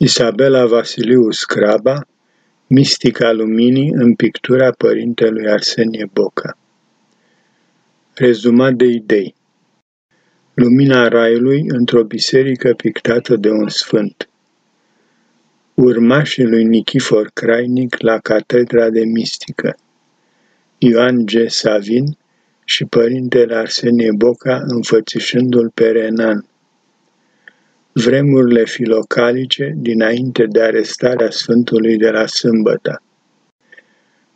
Isabela Vasiliu Scraba, Mistica Luminii în pictura părintelui Arsenie Boca Rezumat de idei. Lumina Raiului într-o biserică pictată de un sfânt. Urmașii lui Nichifor Crainic la Catedra de Mistică. Ioan G. Savin și părintele Arsenie Boca înfățișându-l pe Renan vremurile filocalice dinainte de arestarea Sfântului de la Sâmbătă.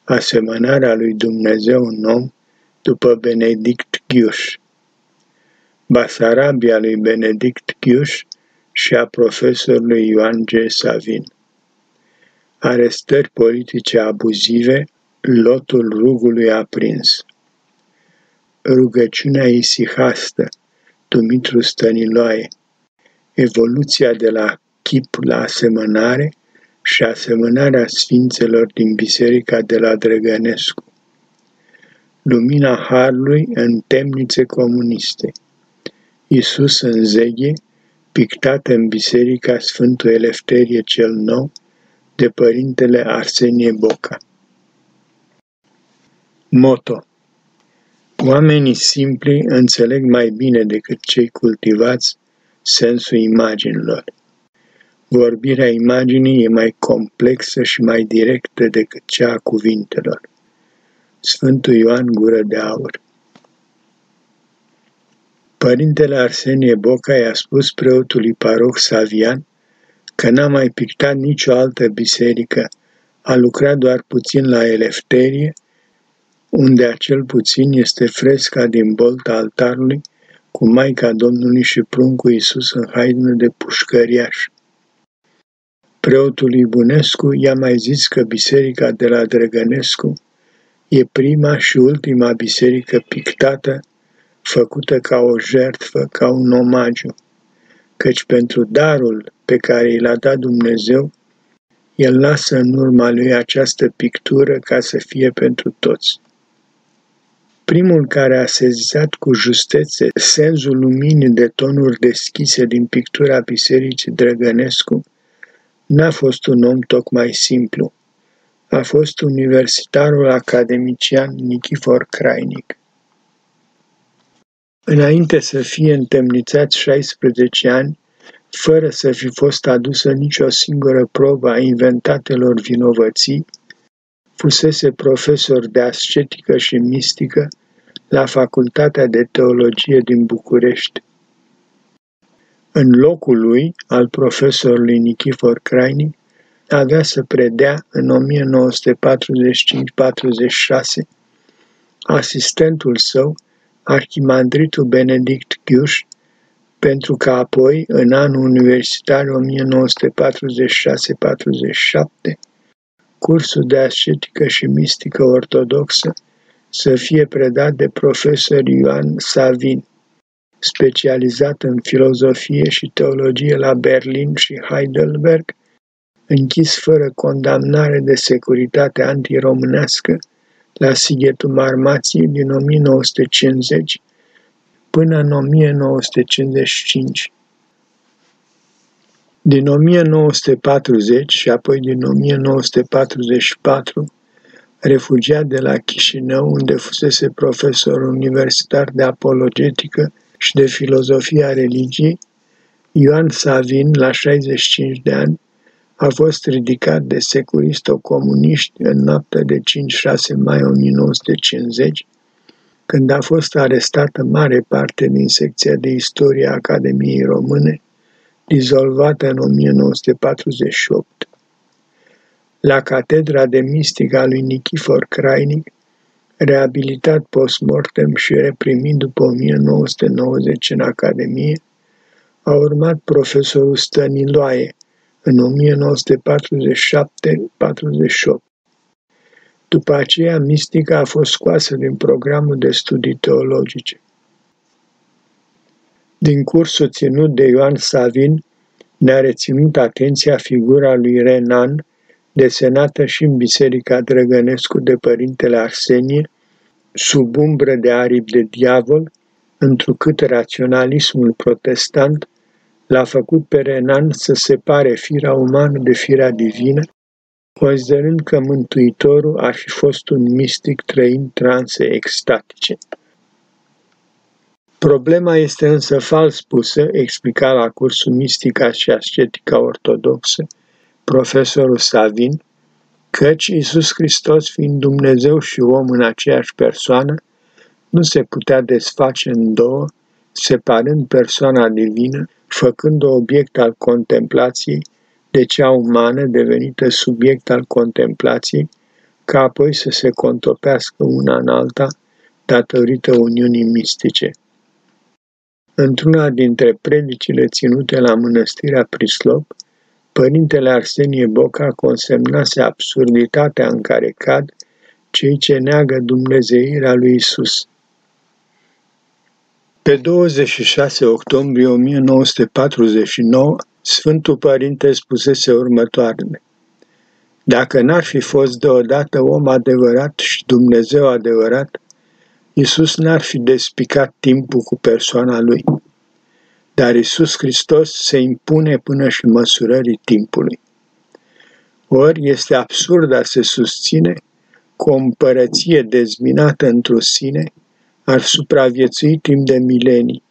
Asemănarea lui Dumnezeu în om după Benedict Ghiuș. Basarabia lui Benedict Ghiuș și a profesorului Ioan G. Savin. Arestări politice abuzive, lotul rugului aprins. Rugăciunea isihastă, Dumitru Stăniloae evoluția de la chip la asemănare și asemănarea sfințelor din biserica de la Drăgănescu. Lumina Harului în temnițe comuniste. Iisus în zeghe, pictată în biserica Sfântul Elefterie cel Nou, de părintele Arsenie Boca. Moto Oamenii simpli înțeleg mai bine decât cei cultivați sensul imaginilor. Vorbirea imaginii e mai complexă și mai directă decât cea a cuvintelor. Sfântul Ioan Gură de Aur Părintele Arsenie Boca i-a spus preotului paroh Savian că n-a mai pictat nicio altă biserică, a lucrat doar puțin la Elefterie, unde acel puțin este fresca din bolta altarului cu Maica Domnului și pruncul Iisus în haină de pușcăriaș. Preotul Ibunescu i-a mai zis că biserica de la Drăgănescu e prima și ultima biserică pictată, făcută ca o jertfă, ca un omagiu, căci pentru darul pe care i l-a dat Dumnezeu, el lasă în urma lui această pictură ca să fie pentru toți. Primul care a sezizat cu justețe senzul luminii de tonuri deschise din pictura bisericii Drăgănescu n-a fost un om tocmai simplu. A fost universitarul academician Nichifor Crainic. Înainte să fie întemnițat 16 ani, fără să fi fost adusă nicio singură probă a inventatelor vinovății, fusese profesor de ascetică și mistică la Facultatea de Teologie din București. În locul lui, al profesorului Nichifor Craini, avea să predea în 1945-46 asistentul său, arhimandritul Benedict Ghiuș, pentru că apoi, în anul universitar 1946-47, cursul de ascetică și mistică ortodoxă să fie predat de profesor Ioan Savin, specializat în filozofie și teologie la Berlin și Heidelberg, închis fără condamnare de securitate antiromânească la Sighetul Marmației din 1950 până în 1955. Din 1940 și apoi din 1944, refugiat de la Chișinău, unde fusese profesor universitar de apologetică și de filozofia religiei, Ioan Savin, la 65 de ani, a fost ridicat de securisto-comuniști în noaptea de 5-6 mai 1950, când a fost arestată mare parte din secția de istorie a Academiei Române, dizolvată în 1948 la catedra de mistică a lui Nichifor Crainic, reabilitat post-mortem și reprimit după 1990 în Academie, a urmat profesorul Stăniloae în 1947-48. După aceea, mistica a fost scoasă din programul de studii teologice. Din cursul ținut de Ioan Savin, ne-a reținut atenția figura lui Renan, desenată și în Biserica Drăgănescu de Părintele Arsenie, sub umbră de aripi de diavol, întrucât raționalismul protestant l-a făcut pe Renan să separe firea umană de firea divină, considerând că Mântuitorul ar fi fost un mistic trăind transe extatice. Problema este însă fals pusă, explica la cursul Mistica și Ascetica Ortodoxă, profesorul Savin, căci Iisus Hristos, fiind Dumnezeu și om în aceeași persoană, nu se putea desface în două, separând persoana divină, făcând-o obiect al contemplației de cea umană devenită subiect al contemplației, ca apoi să se contopească una în alta datorită uniunii mistice. Într-una dintre predicile ținute la mănăstirea Prislop, părintele Arsenie Boca consemnase absurditatea în care cad cei ce neagă dumnezeirea lui Isus. Pe 26 octombrie 1949, Sfântul Părinte spusese următoarele. Dacă n-ar fi fost deodată om adevărat și Dumnezeu adevărat, Iisus n-ar fi despicat timpul cu persoana lui. Dar Iisus Hristos se impune până și măsurării timpului. Ori este absurd a se susține că o împărăție dezminată într-o sine ar supraviețui timp de milenii.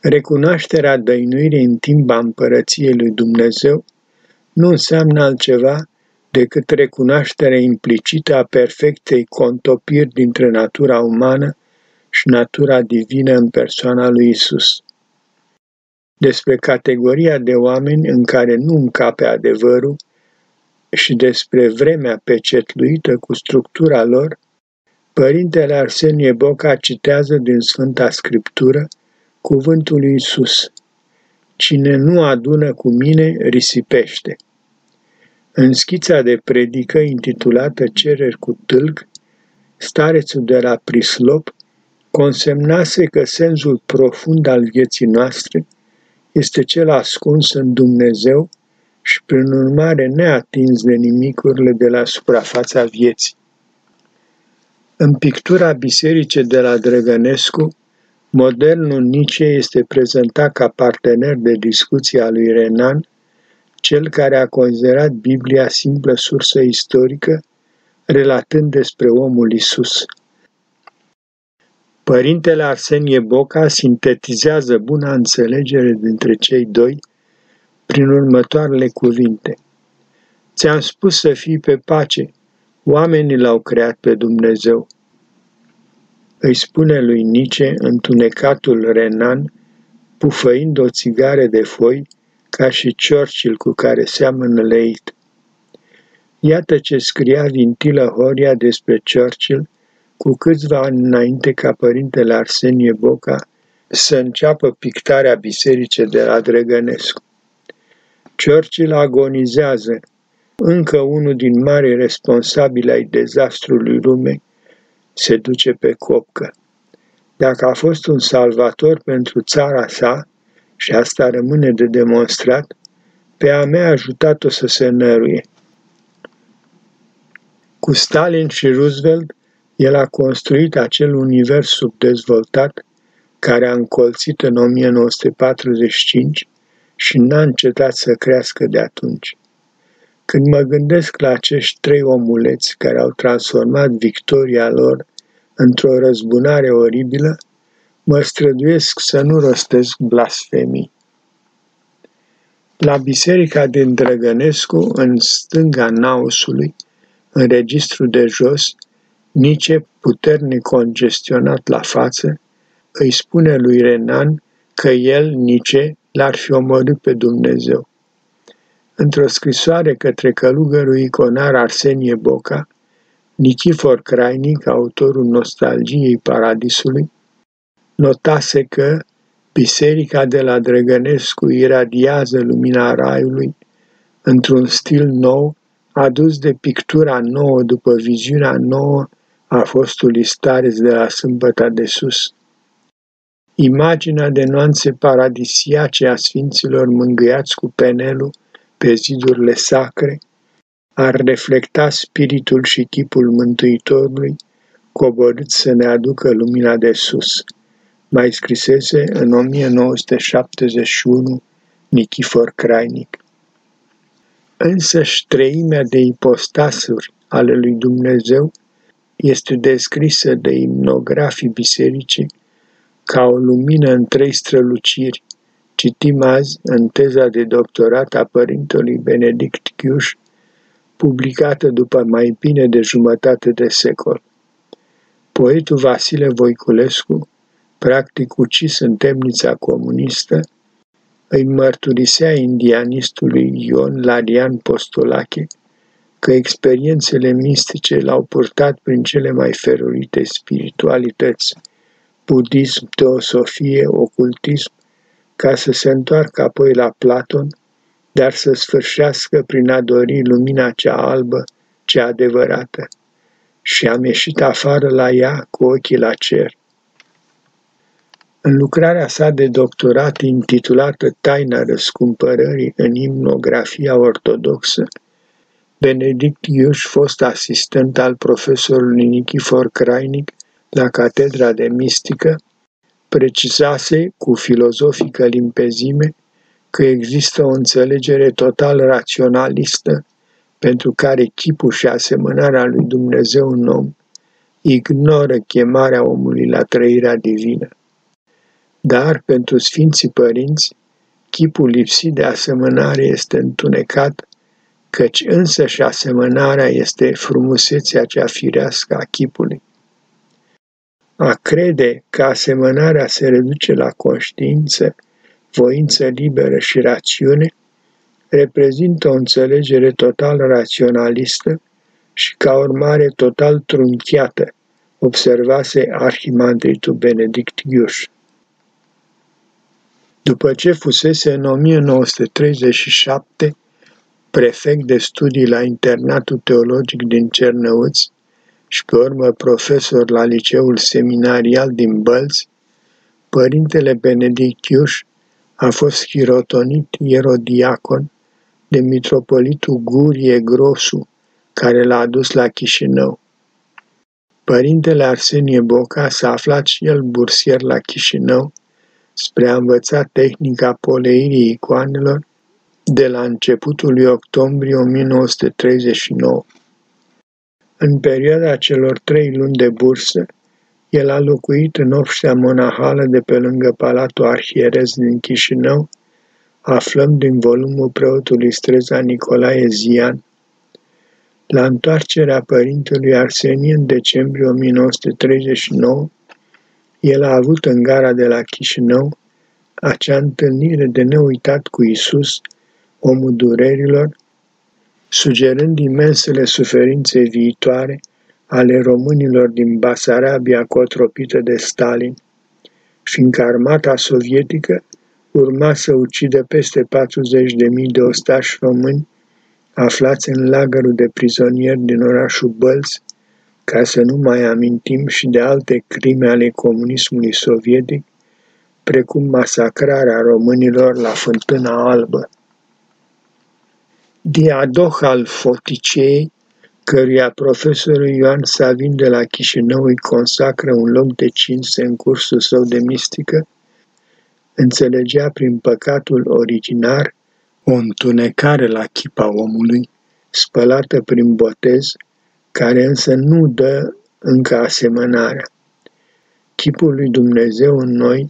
Recunoașterea dăinuirii în timp a împărăției lui Dumnezeu nu înseamnă altceva decât recunoașterea implicită a perfectei contopiri dintre natura umană și natura divină în persoana lui Isus. Despre categoria de oameni în care nu încape adevărul și despre vremea pecetluită cu structura lor, Părintele Arsenie Boca citează din Sfânta Scriptură cuvântul lui Isus. Cine nu adună cu mine, risipește. În schița de predică intitulată Cereri cu tâlc, starețul de la Prislop consemnase că sensul profund al vieții noastre este cel ascuns în Dumnezeu și prin urmare neatins de nimicurile de la suprafața vieții. În pictura bisericii de la Drăgănescu, modernul Nice este prezentat ca partener de discuție a lui Renan, cel care a considerat Biblia simplă sursă istorică, relatând despre omul Isus. Părintele Arsenie Boca sintetizează buna înțelegere dintre cei doi prin următoarele cuvinte. Ți-am spus să fii pe pace, oamenii l-au creat pe Dumnezeu. Îi spune lui Nice întunecatul Renan, pufăind o țigară de foi, ca și Churchill cu care seamănă leit. Iată ce scria Vintilă Horia despre Churchill cu câțiva ani înainte ca părintele Arsenie Boca să înceapă pictarea bisericii de la Drăgănescu. Churchill agonizează, încă unul din mari responsabili ai dezastrului lumei se duce pe copcă. Dacă a fost un salvator pentru țara sa, și asta rămâne de demonstrat, pe a mea a ajutat-o să se năruie. Cu Stalin și Roosevelt, el a construit acel univers subdezvoltat care a încolțit în 1945 și n-a încetat să crească de atunci. Când mă gândesc la acești trei omuleți care au transformat victoria lor într-o răzbunare oribilă, mă străduiesc să nu rostesc blasfemii. La biserica din Drăgănescu, în stânga nausului, în registru de jos, Nice, puternic congestionat la față, îi spune lui Renan că el, Nice, l-ar fi omorât pe Dumnezeu. Într-o scrisoare către călugărul iconar Arsenie Boca, Nichifor Crainic, autorul Nostalgiei Paradisului, notase că biserica de la Drăgănescu iradiază lumina raiului într-un stil nou, adus de pictura nouă după viziunea nouă a fostului stareț de la Sâmbăta de Sus. Imaginea de nuanțe paradisiace a sfinților mângâiați cu penelul pe zidurile sacre ar reflecta spiritul și chipul Mântuitorului coborât să ne aducă lumina de sus mai scrisese în 1971 Nichifor Crainic. Însăși treimea de ipostasuri ale lui Dumnezeu este descrisă de imnografii bisericii ca o lumină în trei străluciri. Citim azi în teza de doctorat a părintelui Benedict Chiuș, publicată după mai bine de jumătate de secol. Poetul Vasile Voiculescu, practic ucis în temnița comunistă, îi mărturisea indianistului Ion Larian Postolache că experiențele mistice l-au purtat prin cele mai ferorite spiritualități, budism, teosofie, ocultism, ca să se întoarcă apoi la Platon, dar să sfârșească prin a dori lumina cea albă, cea adevărată. Și am ieșit afară la ea cu ochii la cer. În lucrarea sa de doctorat intitulată Taina răscumpărării în imnografia ortodoxă, Benedict Iuș, fost asistent al profesorului Nichifor Crainic la Catedra de Mistică, precizase cu filozofică limpezime că există o înțelegere total raționalistă pentru care chipul și asemănarea lui Dumnezeu în om ignoră chemarea omului la trăirea divină. Dar pentru Sfinții Părinți, chipul lipsit de asemănare este întunecat, căci însă și asemănarea este frumusețea cea firească a chipului. A crede că asemănarea se reduce la conștiință, voință liberă și rațiune, reprezintă o înțelegere total raționalistă și ca urmare total trunchiată, observase arhimandritul Benedict Ghiuș. După ce fusese în 1937 prefect de studii la internatul teologic din Cernăuți și pe urmă profesor la liceul seminarial din Bălți, părintele Benedict Iuș a fost chirotonit ierodiacon de mitropolitul Gurie Grosu, care l-a adus la Chișinău. Părintele Arsenie Boca s-a aflat și el bursier la Chișinău spre a învăța tehnica poleirii icoanelor de la începutul lui octombrie 1939. În perioada celor trei luni de bursă, el a locuit în obștea monahală de pe lângă Palatul Arhierez din Chișinău, aflăm din volumul preotului Streza Nicolae Zian. La întoarcerea părintelui Arsenie în decembrie 1939, el a avut în gara de la Chișinău acea întâlnire de neuitat cu Isus, omul durerilor, sugerând imensele suferințe viitoare ale românilor din Basarabia cotropită de Stalin, fiindcă armata sovietică urma să ucidă peste 40.000 de ostași români aflați în lagărul de prizonieri din orașul Bălți, ca să nu mai amintim și de alte crime ale comunismului sovietic, precum masacrarea românilor la Fântâna Albă. Diadoh al Foticei, căruia profesorul Ioan Savin de la Chișinău îi consacră un loc de cinste în cursul său de mistică, înțelegea prin păcatul originar o întunecare la chipa omului, spălată prin botez, care însă nu dă încă asemănarea. Chipul lui Dumnezeu în noi,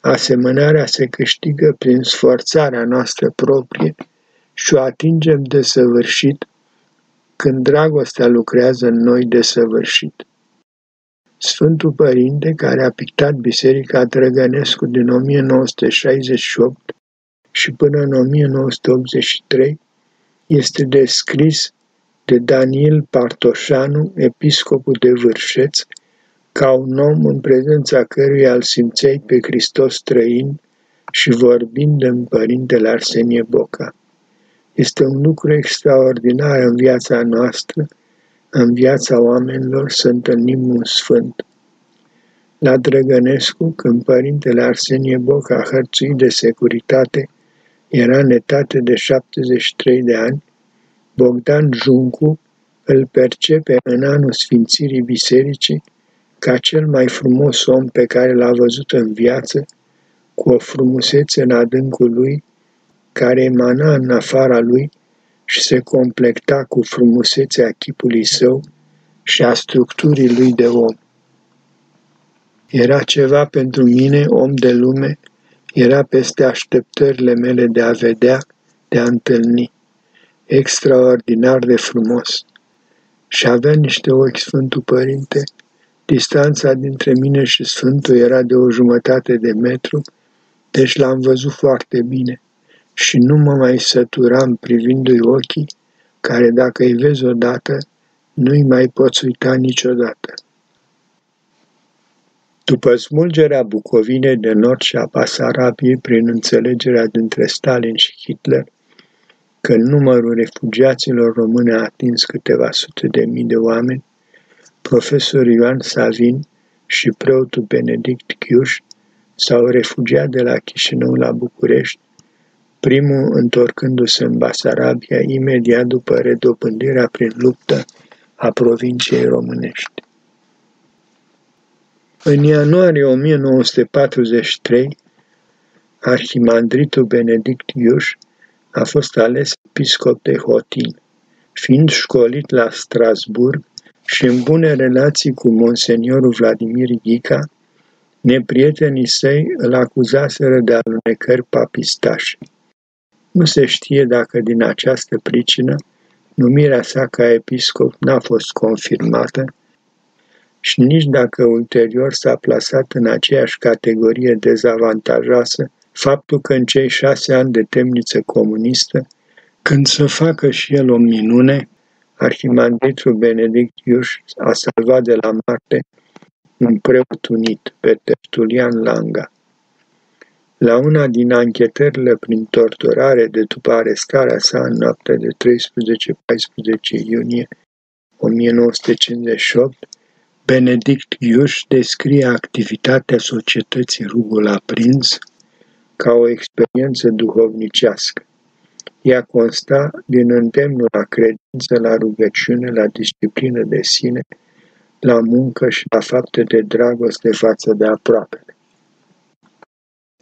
asemănarea se câștigă prin sforțarea noastră proprie și o atingem de săvârșit când dragostea lucrează în noi de săvârșit. Sfântul Părinte, care a pictat Biserica Drăgănescu din 1968 și până în 1983, este descris de Daniel Partoșanu, episcopul de Vârșeț, ca un om în prezența căruia îl simțeai pe Hristos străin și vorbind în Părintele Arsenie Boca. Este un lucru extraordinar în viața noastră, în viața oamenilor, să întâlnim un sfânt. La Drăgănescu, când părintele Arsenie Boca, hărțuit de securitate, era în etate de 73 de ani, Bogdan Juncu îl percepe în anul Sfințirii Bisericii ca cel mai frumos om pe care l-a văzut în viață, cu o frumusețe în adâncul lui, care emana în afara lui și se complecta cu frumusețea chipului său și a structurii lui de om. Era ceva pentru mine, om de lume, era peste așteptările mele de a vedea, de a întâlni. Extraordinar de frumos. Și avea niște ochi Sfântul Părinte. Distanța dintre mine și Sfântul era de o jumătate de metru, deci l-am văzut foarte bine și nu mă mai săturam privindu-i ochii, care dacă îi vezi odată, nu-i mai poți uita niciodată. După smulgerea Bucovinei de nord și a Basarabiei prin înțelegerea dintre Stalin și Hitler, când numărul refugiaților române a atins câteva sute de mii de oameni, profesor Ioan Savin și preotul Benedict Chiuș s-au refugiat de la Chișinău la București, primul întorcându-se în Basarabia imediat după redobândirea prin luptă a provinciei românești. În ianuarie 1943, arhimandritul Benedict Iuș a fost ales episcop de Hotin, fiind școlit la Strasburg și în bune relații cu monseniorul Vladimir Ghica, neprietenii săi îl acuzaseră de alunecări papistașe. Nu se știe dacă din această pricină numirea sa ca episcop n-a fost confirmată și nici dacă ulterior s-a plasat în aceeași categorie dezavantajoasă faptul că în cei șase ani de temniță comunistă, când să facă și el o minune, arhimandritul Benedict Iuș a salvat de la moarte un preot unit pe Tertulian Langa. La una din anchetările prin torturare de după arestarea sa în noaptea de 13-14 iunie 1958, Benedict Iuș descrie activitatea societății Rugul Aprins ca o experiență duhovnicească. Ea consta din îndemnul la credință, la rugăciune, la disciplină de sine, la muncă și la fapte de dragoste față de aproapele.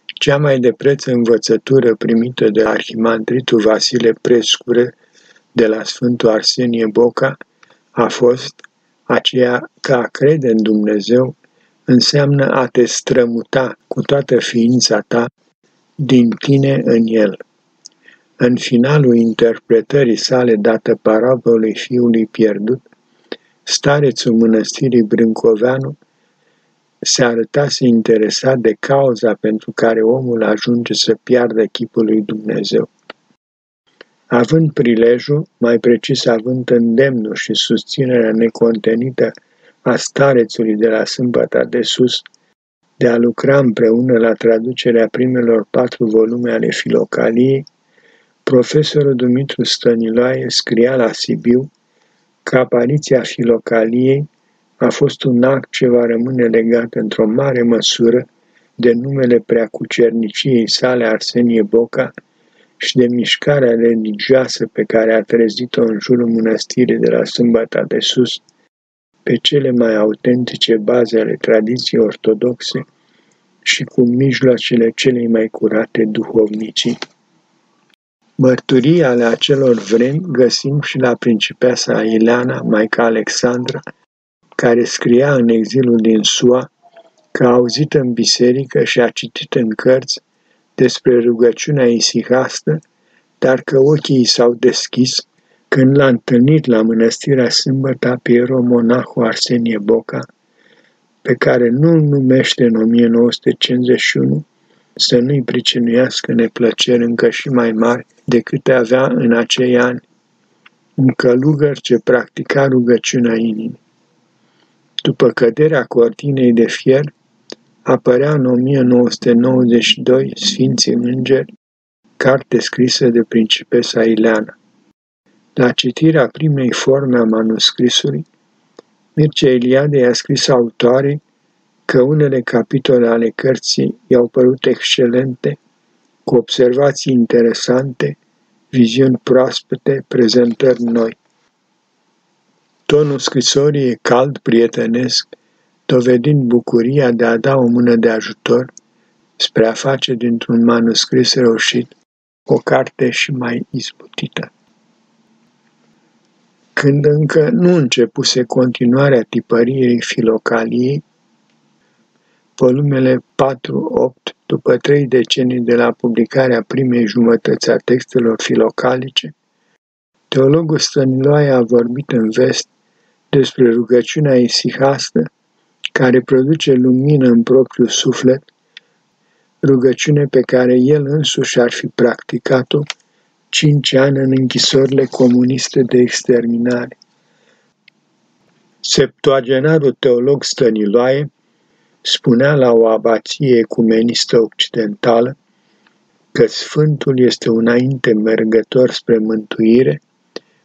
Cea mai de preț învățătură primită de arhimandritul Vasile Prescure de la Sfântul Arsenie Boca a fost aceea că a crede în Dumnezeu înseamnă a te strămuta cu toată ființa ta din tine în El. În finalul interpretării sale dată parabolei fiului pierdut, starețul mănăstirii Brâncoveanu se arătase interesat de cauza pentru care omul ajunge să piardă chipul lui Dumnezeu. Având prilejul, mai precis având îndemnul și susținerea necontenită a starețului de la Sâmbăta de Sus, de a lucra împreună la traducerea primelor patru volume ale Filocaliei, profesorul Dumitru Stăniloae scria la Sibiu că apariția Filocaliei a fost un act ce va rămâne legat într-o mare măsură de numele preacucerniciei sale Arsenie Boca și de mișcarea religioasă pe care a trezit-o în jurul mănăstirii de la Sâmbata de Sus, pe cele mai autentice baze ale tradiției ortodoxe și cu mijloacele celei mai curate duhovnicii. Mărturii ale acelor vremi găsim și la principeasa Ileana, Maica Alexandra, care scria în exilul din SUA că a auzit în biserică și a citit în cărți despre rugăciunea isihastă, dar că ochii i s-au deschis când l-a întâlnit la mănăstirea Sâmbăta pe ieromonahul Arsenie Boca, pe care nu îl numește în 1951 să nu-i pricinuiască neplăceri încă și mai mari decât avea în acei ani, un călugăr ce practica rugăciunea inimii. După căderea cortinei de fier, apărea în 1992 Sfinții Îngeri, carte scrisă de principesa Ileana. La citirea primei forme a manuscrisului, Mircea Eliade i-a scris autoare că unele capitole ale cărții i-au părut excelente, cu observații interesante, viziuni proaspete, prezentări noi. Tonul scrisorii e cald, prietenesc, dovedind bucuria de a da o mână de ajutor spre a face dintr-un manuscris reușit o carte și mai izbutită. Când încă nu începuse continuarea tipăriei filocaliei, volumele 4-8, după trei decenii de la publicarea primei jumătăți a textelor filocalice, teologul Stăniloae a vorbit în vest despre rugăciunea isihastă care produce lumină în propriul suflet, rugăciune pe care el însuși ar fi practicat-o cinci ani în închisorile comuniste de exterminare. Septuagenarul teolog Stăniloae spunea la o abație ecumenistă occidentală că Sfântul este un înainte mergător spre mântuire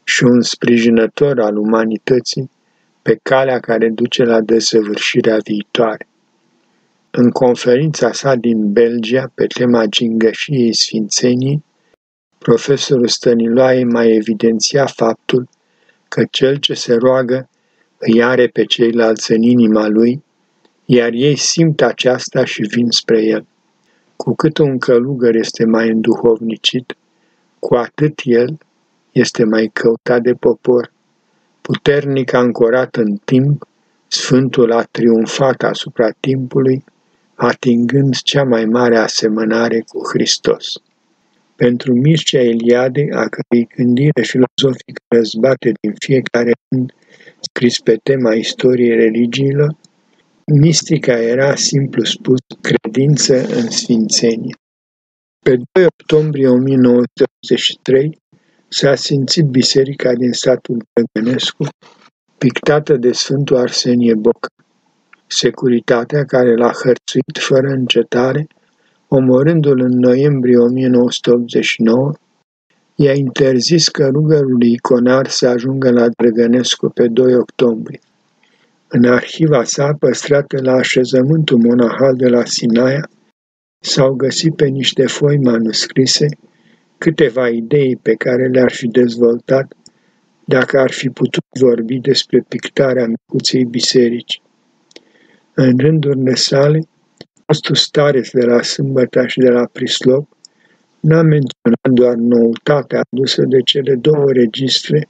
și un sprijinător al umanității pe calea care duce la desăvârșirea viitoare. În conferința sa din Belgia pe tema gingășiei Sfințenii, profesorul Stăniloae mai evidenția faptul că cel ce se roagă îi are pe ceilalți în inima lui, iar ei simt aceasta și vin spre el. Cu cât un călugăr este mai înduhovnicit, cu atât el este mai căutat de popor. Puternic ancorat în timp, Sfântul a triumfat asupra timpului, atingând cea mai mare asemănare cu Hristos. Pentru Mircea Eliade, a cărei gândire filozofică răzbate din fiecare an scris pe tema istoriei religiilor, mistica era, simplu spus, credință în sfințenie. Pe 2 octombrie 1983 s-a simțit biserica din satul Drăgănescu, pictată de Sfântul Arsenie Boc. Securitatea care l-a hărțuit fără încetare omorându-l în noiembrie 1989, i-a interzis călugărului iconar să ajungă la Drăgănescu pe 2 octombrie. În arhiva sa, păstrată la așezământul monahal de la Sinaia, s-au găsit pe niște foi manuscrise câteva idei pe care le-ar fi dezvoltat dacă ar fi putut vorbi despre pictarea micuței biserici. În rândurile sale, fostul stareț de la Sâmbăta și de la Prislop n-a menționat doar noutatea adusă de cele două registre,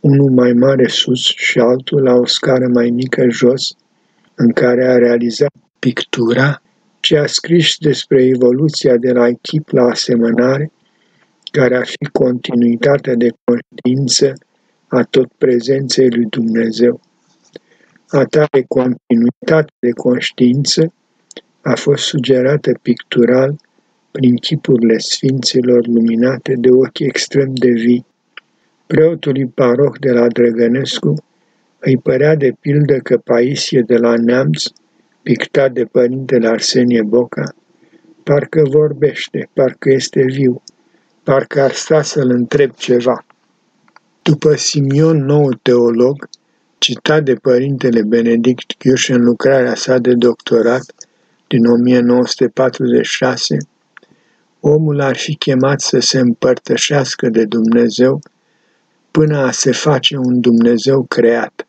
unul mai mare sus și altul la o scară mai mică jos, în care a realizat pictura, ci a scris despre evoluția de la echip la asemănare, care ar fi continuitatea de conștiință a tot prezenței lui Dumnezeu. A tare continuitate de conștiință a fost sugerată pictural prin chipurile sfinților luminate de ochi extrem de vii. Preotului paroh de la Drăgănescu îi părea de pildă că Paisie de la Neamț, pictat de părintele Arsenie Boca, parcă vorbește, parcă este viu, parcă ar sta să-l întreb ceva. După Simion, nou teolog, citat de părintele Benedict Chiuș în lucrarea sa de doctorat, din 1946, omul ar fi chemat să se împărtășească de Dumnezeu până a se face un Dumnezeu creat.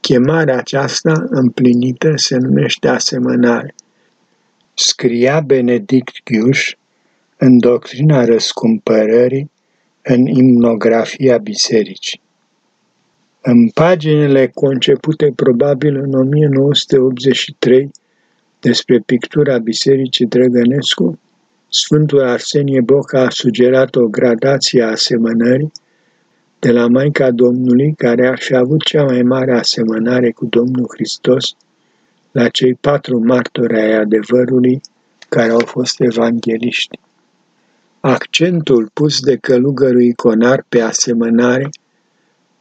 Chemarea aceasta împlinită se numește asemănare. Scria Benedict Ghiuș în doctrina răscumpărării în imnografia bisericii. În paginile concepute probabil în 1983 despre pictura Bisericii Drăgănescu, Sfântul Arsenie Boca a sugerat o gradație a asemănării de la Maica Domnului, care ar fi avut cea mai mare asemănare cu Domnul Hristos, la cei patru martori ai adevărului care au fost evangeliști. Accentul pus de călugărul iconar pe asemănare,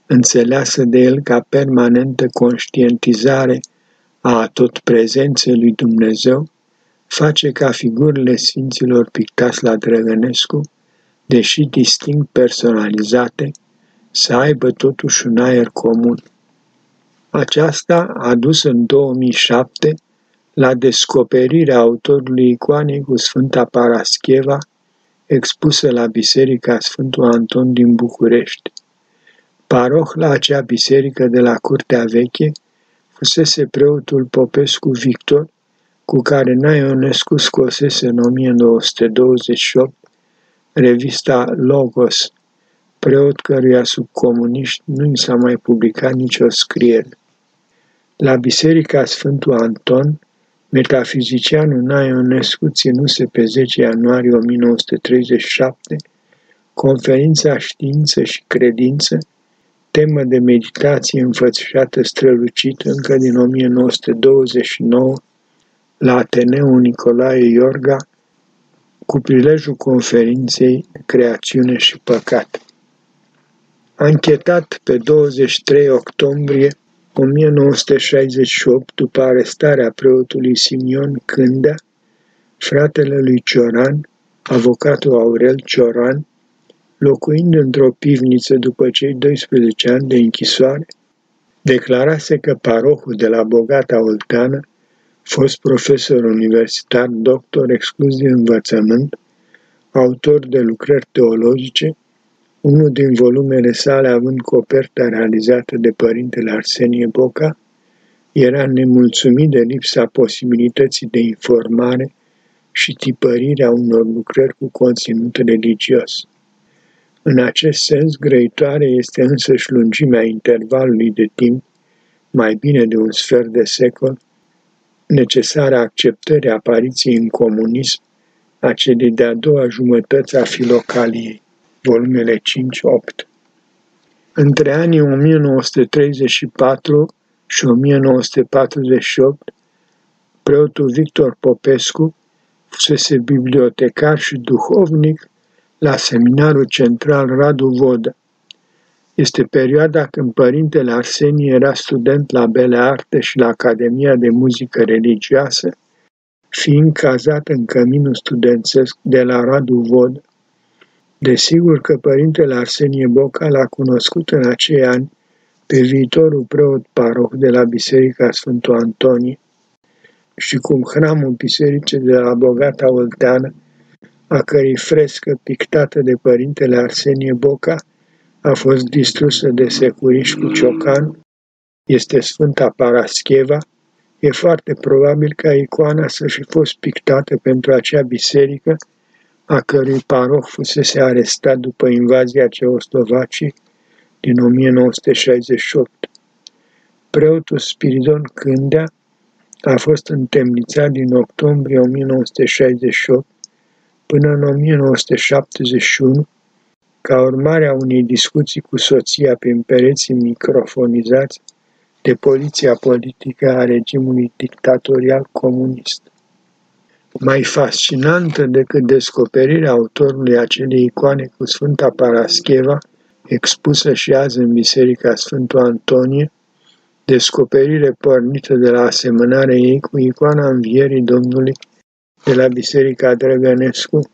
înțeleasă de el ca permanentă conștientizare a tot prezenței lui Dumnezeu, face ca figurile Sfinților pictați la Drăgănescu, deși distinct personalizate, să aibă totuși un aer comun. Aceasta a dus în 2007 la descoperirea autorului icoanei cu Sfânta Parascheva, expusă la Biserica Sfântul Anton din București. Paroh la acea biserică de la Curtea Veche, fusese preotul Popescu Victor, cu care Naionescu scosese în 1928 revista Logos, preot căruia sub comuniști nu i s-a mai publicat nicio scriere. La Biserica Sfântul Anton, metafizicianul Naionescu ținuse pe 10 ianuarie 1937 conferința Știință și Credință, temă de meditație înfățișată strălucit încă din 1929 la Ateneul Nicolae Iorga, cu prilejul conferinței Creațiune și Păcat. Anchetat pe 23 octombrie 1968, după arestarea preotului Simion Cândea, fratele lui Cioran, avocatul Aurel Cioran, locuind într-o pivniță după cei 12 ani de închisoare, declarase că parohul de la Bogata Olteană, fost profesor universitar, doctor exclus din învățământ, autor de lucrări teologice, unul din volumele sale având coperta realizată de părintele Arsenie Boca, era nemulțumit de lipsa posibilității de informare și tipărirea unor lucrări cu conținut religios. În acest sens, grăitoare este însăși lungimea intervalului de timp, mai bine de un sfert de secol, necesară acceptării apariției în comunism a celei de-a doua jumătăți a filocaliei, volumele 5-8. Între anii 1934 și 1948, preotul Victor Popescu fusese bibliotecar și duhovnic la seminarul central Radu Vodă. Este perioada când părintele Arsenie era student la Bele Arte și la Academia de Muzică Religioasă, fiind cazat în căminul studențesc de la Radu Vodă. Desigur că părintele Arsenie Boca l-a cunoscut în acei ani pe viitorul preot paroh de la Biserica Sfântul Antonie și cum hramul bisericii de la Bogata Olteană a cărei frescă pictată de părintele Arsenie Boca a fost distrusă de securiș cu ciocan, este Sfânta Parascheva, e foarte probabil ca icoana să fi fost pictată pentru acea biserică, a cărui paroh fusese arestat după invazia Ceoslovacii din 1968. Preotul Spiridon Cândea a fost întemnițat din octombrie 1968 până în 1971, ca urmare a unei discuții cu soția prin pereții microfonizați de poliția politică a regimului dictatorial comunist. Mai fascinantă decât descoperirea autorului acelei icoane cu Sfânta Parascheva, expusă și azi în Biserica Sfântul Antonie, descoperire pornită de la asemănarea ei cu icoana învierii Domnului de la Biserica Drăgănescu,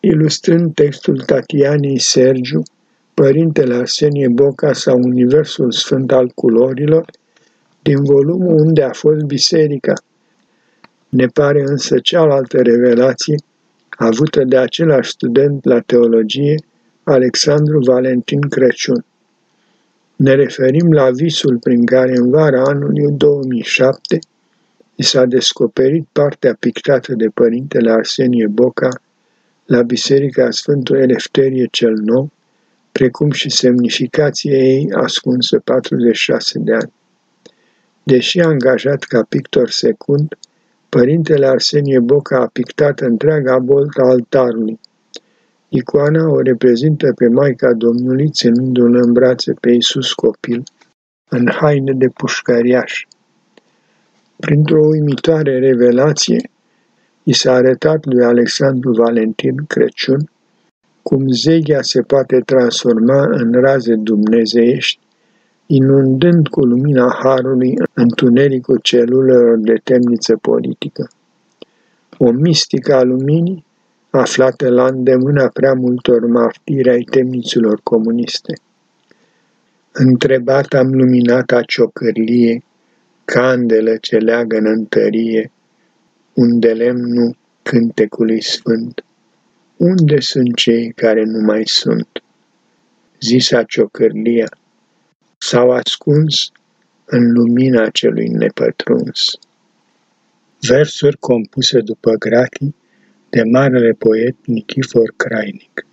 ilustrând textul Tatianei Sergiu, Părintele Arsenie Boca sau Universul Sfânt al Culorilor, din volumul unde a fost biserica. Ne pare însă cealaltă revelație, avută de același student la teologie, Alexandru Valentin Crăciun. Ne referim la visul prin care în vara anului 2007 i s-a descoperit partea pictată de părintele Arsenie Boca la Biserica Sfântul Elefterie cel Nou, precum și semnificația ei ascunsă 46 de ani. Deși angajat ca pictor secund, părintele Arsenie Boca a pictat întreaga boltă altarului. Icoana o reprezintă pe Maica Domnului ținându-l în brațe pe Iisus copil, în haine de pușcăriaș. Printr-o uimitoare revelație, i s-a arătat lui Alexandru Valentin Crăciun cum zeghea se poate transforma în raze dumnezeiești, inundând cu lumina Harului întunericul celulelor de temniță politică. O mistică a luminii aflată la îndemâna prea multor martiri ai temniților comuniste. Întrebat am luminata ciocărlie, candelă ce leagă în întărie, unde lemnul cântecului sfânt. Unde sunt cei care nu mai sunt? Zisa ciocărlia, s-au ascuns în lumina celui nepătruns. Versuri compuse după gratii de marele poet Nichifor Crainic